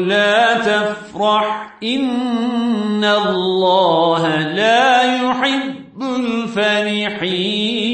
لا تفرح إن الله لا يحب الفرحين